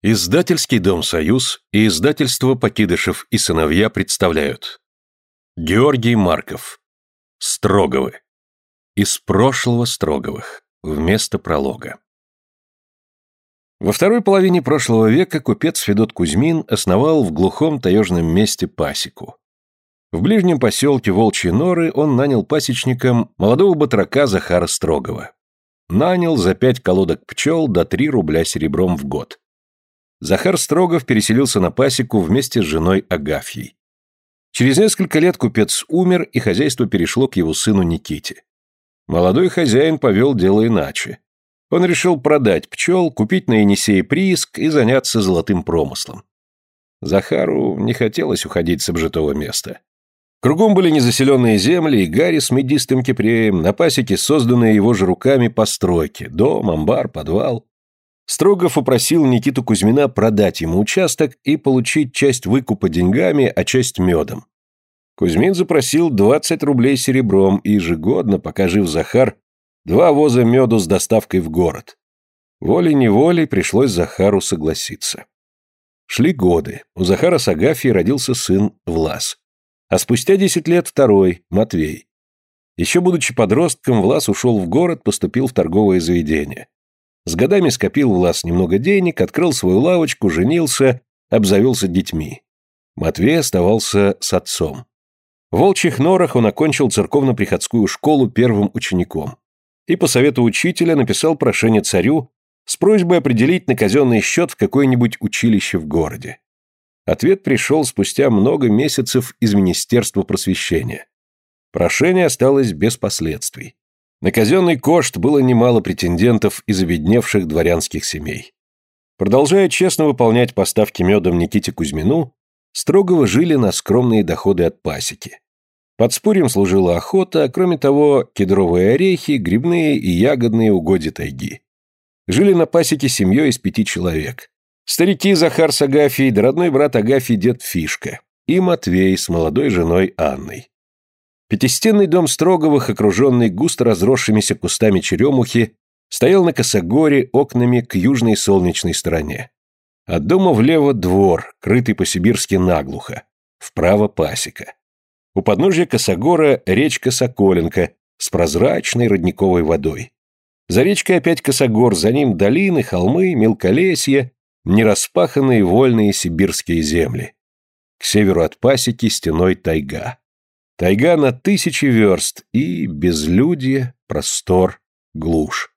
Издательский дом «Союз» и издательство «Покидышев и сыновья» представляют Георгий Марков Строговы Из прошлого Строговых Вместо пролога Во второй половине прошлого века купец Федот Кузьмин основал в глухом таежном месте пасеку. В ближнем поселке Волчьи Норы он нанял пасечником молодого батрака Захара Строгова. Нанял за пять колодок пчел до три рубля серебром в год. Захар Строгов переселился на пасеку вместе с женой Агафьей. Через несколько лет купец умер, и хозяйство перешло к его сыну Никите. Молодой хозяин повел дело иначе. Он решил продать пчел, купить на Енисее прииск и заняться золотым промыслом. Захару не хотелось уходить с обжитого места. Кругом были незаселенные земли и гарри с медистым кипреем, на пасеке созданные его же руками постройки, дом, амбар, подвал. Строгов упросил Никиту Кузьмина продать ему участок и получить часть выкупа деньгами, а часть медом. Кузьмин запросил 20 рублей серебром и ежегодно, пока жив Захар, два воза меду с доставкой в город. Волей-неволей пришлось Захару согласиться. Шли годы. У Захара с Агафьей родился сын Влас. А спустя 10 лет второй, Матвей. Еще будучи подростком, Влас ушел в город, поступил в торговое заведение. С годами скопил Влас немного денег, открыл свою лавочку, женился, обзавелся детьми. Матвей оставался с отцом. В Волчьих Норах он окончил церковно-приходскую школу первым учеником и по совету учителя написал прошение царю с просьбой определить на казенный счет в какое-нибудь училище в городе. Ответ пришел спустя много месяцев из Министерства просвещения. Прошение осталось без последствий. На казенный кошт было немало претендентов из обедневших дворянских семей. Продолжая честно выполнять поставки медом Никите Кузьмину, Строгово жили на скромные доходы от пасеки. Под спорьем служила охота, а кроме того, кедровые орехи, грибные и ягодные угодья тайги. Жили на пасеке семьей из пяти человек. Старики Захар с Агафьей, да родной брат Агафьи дед Фишка, и Матвей с молодой женой Анной. Пятистенный дом Строговых, окруженный густо разросшимися кустами черемухи, стоял на косогоре окнами к южной солнечной стороне. От дома влево двор, крытый по-сибирски наглухо, вправо пасека. У подножья косогора речка Соколенко с прозрачной родниковой водой. За речкой опять косогор, за ним долины, холмы, мелколесья, нераспаханные вольные сибирские земли. К северу от пасеки стеной тайга. Тайга на тысячи верст и безлюдье, простор, глушь.